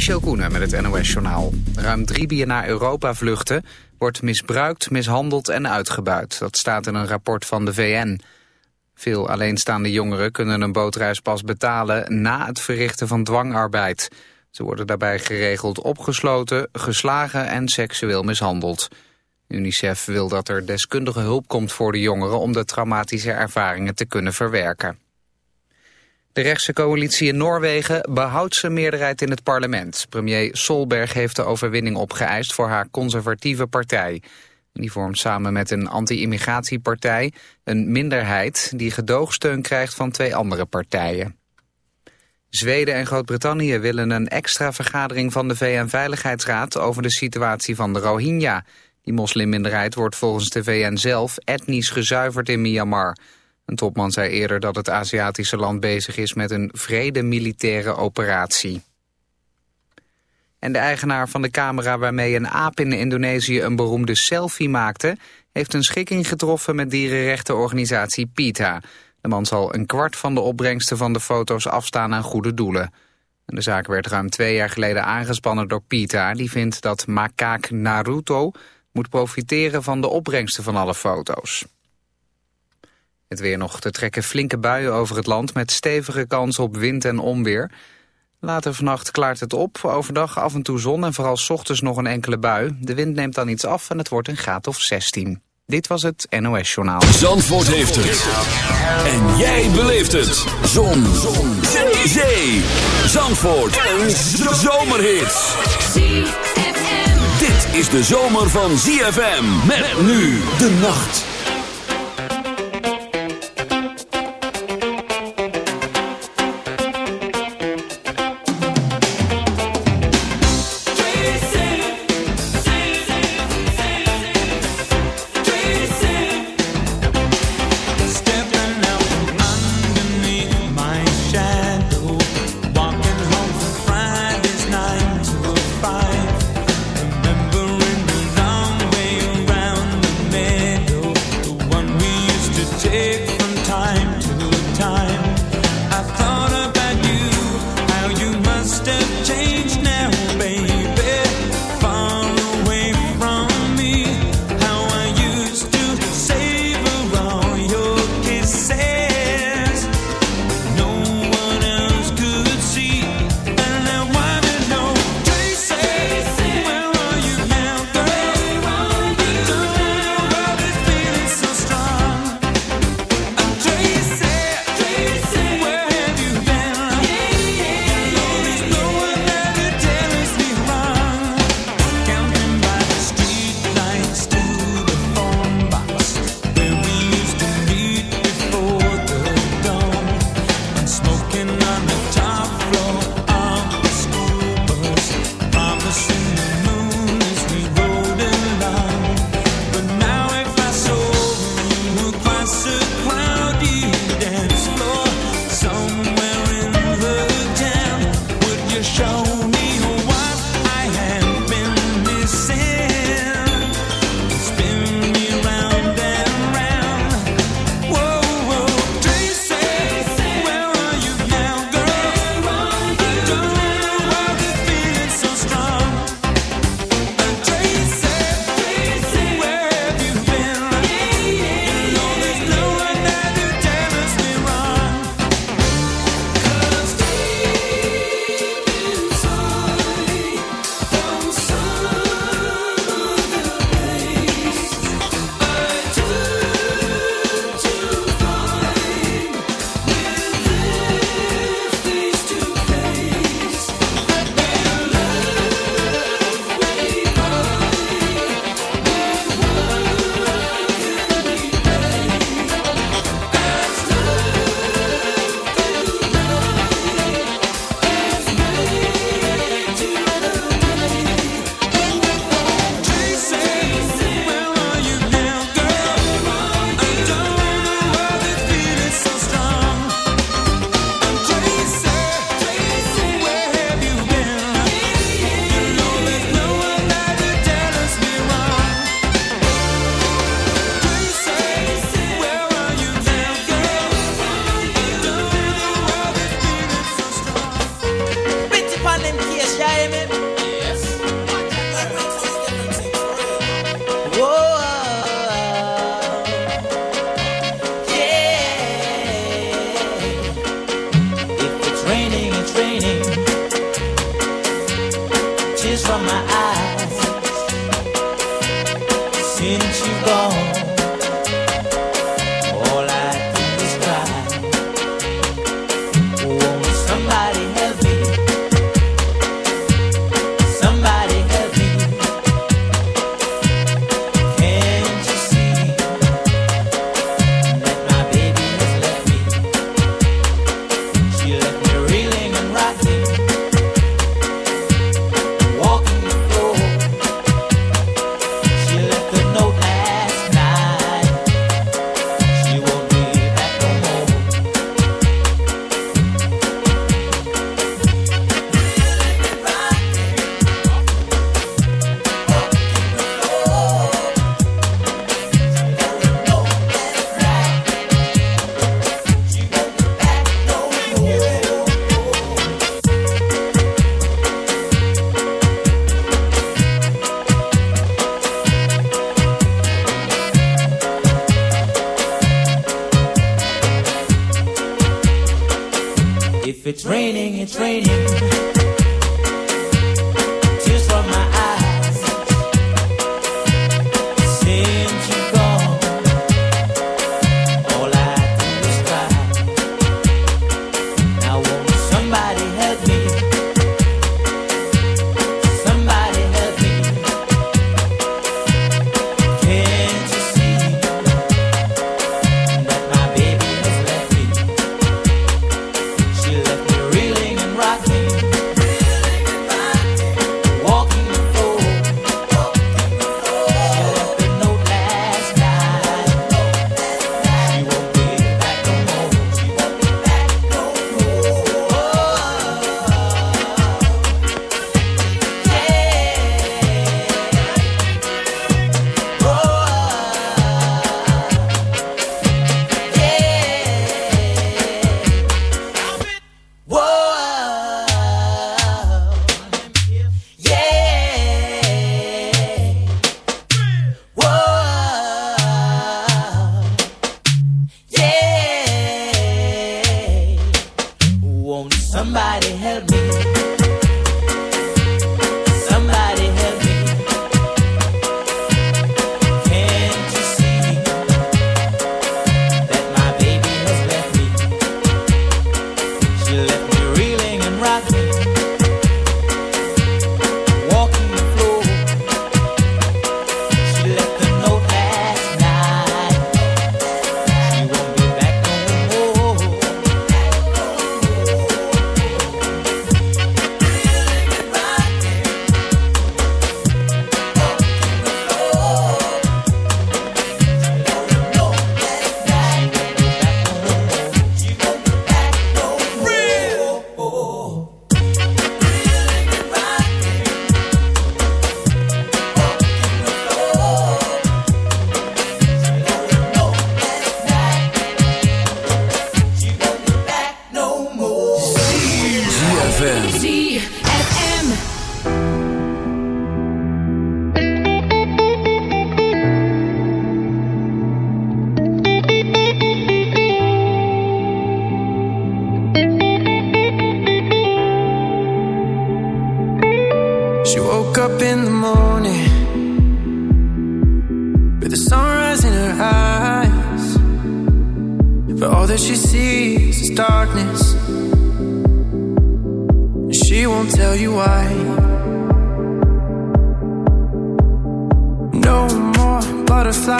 Michel Koenen met het NOS-journaal. Ruim drie naar Europa vluchten wordt misbruikt, mishandeld en uitgebuit. Dat staat in een rapport van de VN. Veel alleenstaande jongeren kunnen een bootreis pas betalen... na het verrichten van dwangarbeid. Ze worden daarbij geregeld opgesloten, geslagen en seksueel mishandeld. UNICEF wil dat er deskundige hulp komt voor de jongeren... om de traumatische ervaringen te kunnen verwerken. De rechtse coalitie in Noorwegen behoudt zijn meerderheid in het parlement. Premier Solberg heeft de overwinning opgeëist voor haar conservatieve partij. Die vormt samen met een anti-immigratiepartij een minderheid... die gedoogsteun krijgt van twee andere partijen. Zweden en Groot-Brittannië willen een extra vergadering van de VN-veiligheidsraad... over de situatie van de Rohingya. Die moslimminderheid wordt volgens de VN zelf etnisch gezuiverd in Myanmar... Een topman zei eerder dat het Aziatische land bezig is met een vrede-militaire operatie. En de eigenaar van de camera waarmee een aap in Indonesië een beroemde selfie maakte... heeft een schikking getroffen met dierenrechtenorganisatie PETA. De man zal een kwart van de opbrengsten van de foto's afstaan aan goede doelen. De zaak werd ruim twee jaar geleden aangespannen door PETA. Die vindt dat makaak Naruto moet profiteren van de opbrengsten van alle foto's. Het weer nog te trekken flinke buien over het land met stevige kans op wind en onweer. Later vannacht klaart het op, overdag af en toe zon en vooral ochtends nog een enkele bui. De wind neemt dan iets af en het wordt een graad of 16. Dit was het NOS Journaal. Zandvoort heeft het. En jij beleeft het. Zon. zon. Zee. Zee. Zandvoort. Een zomerhit. Dit is de zomer van ZFM. Met nu de nacht.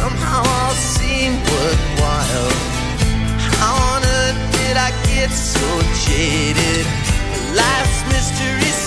somehow all seem worthwhile. How on earth did I get so jaded? Life's mysteries.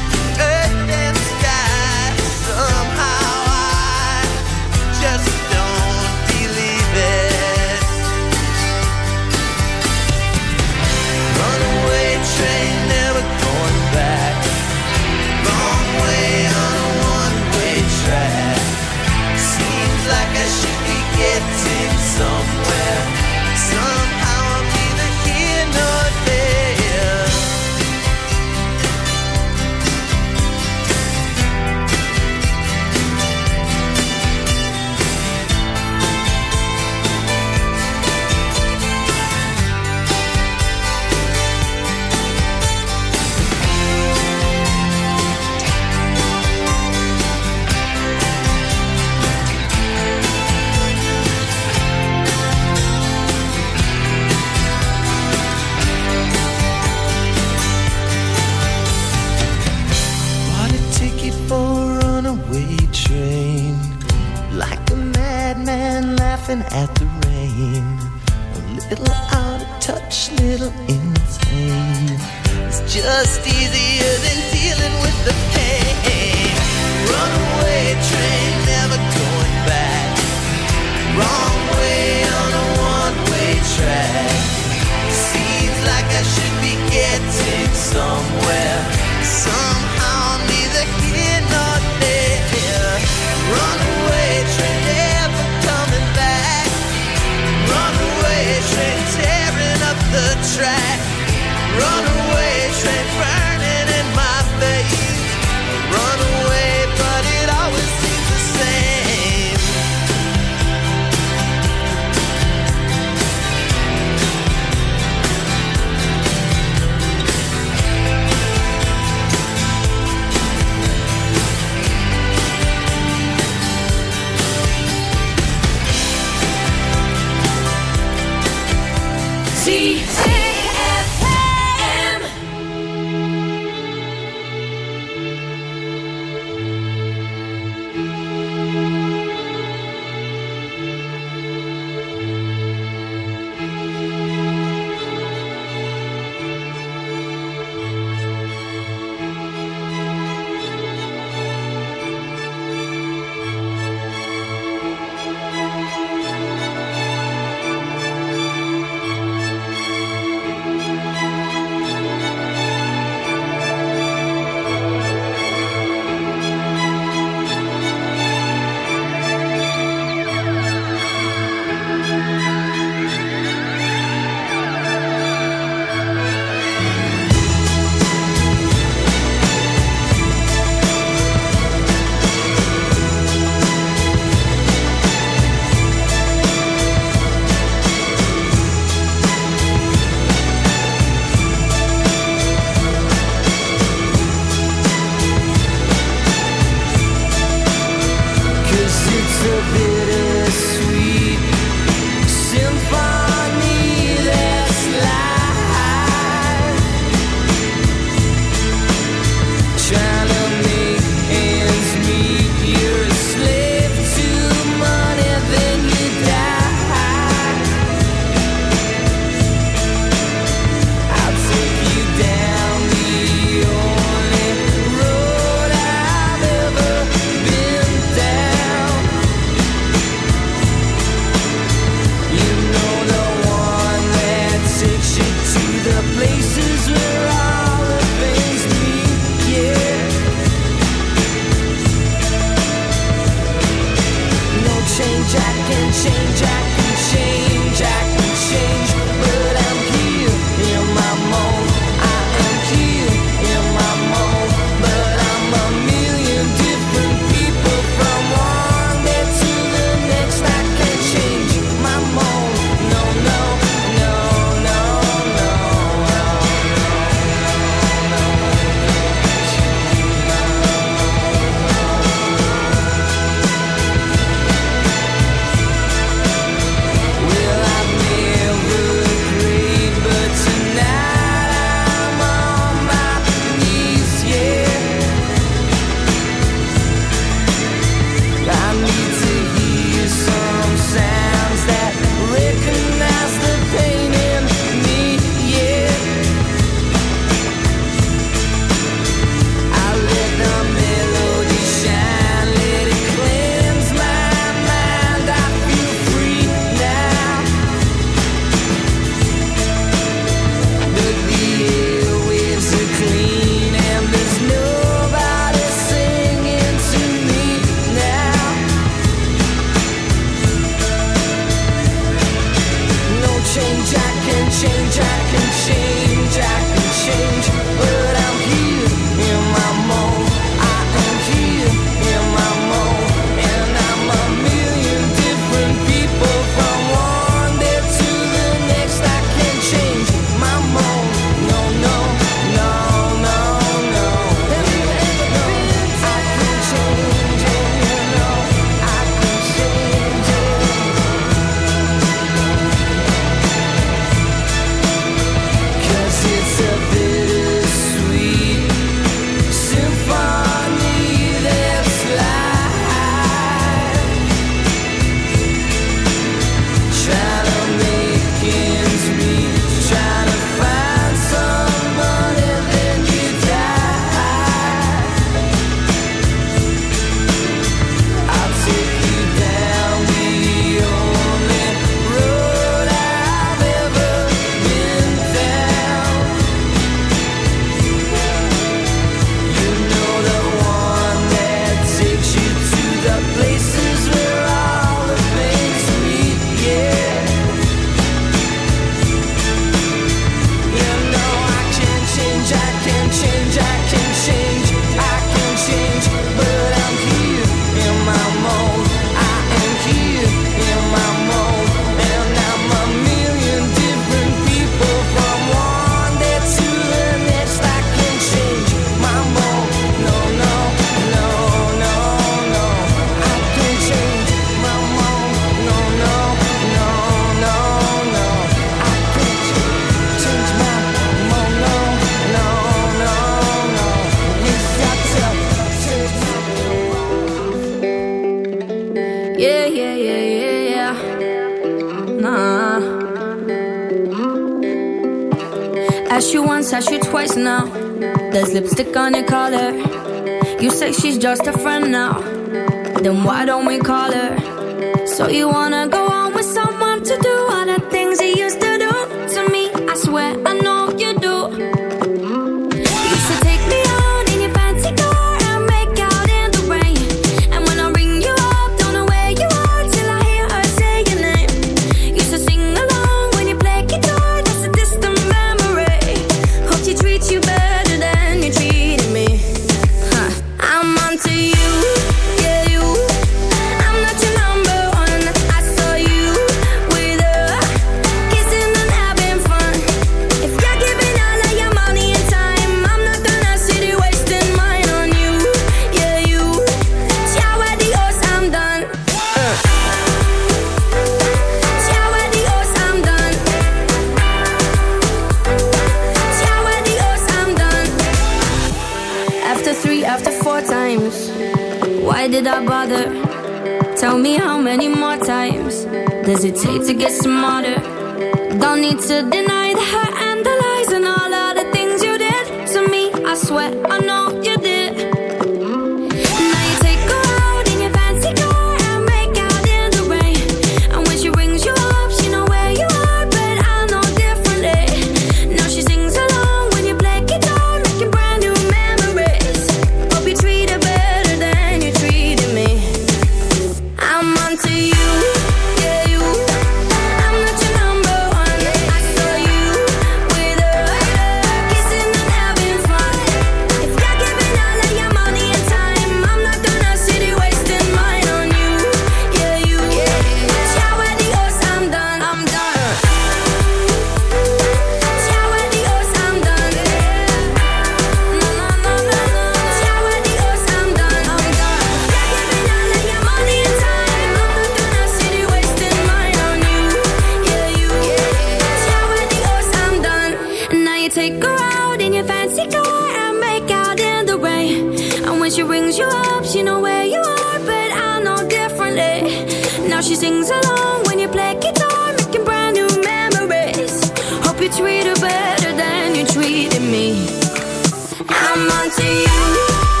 You.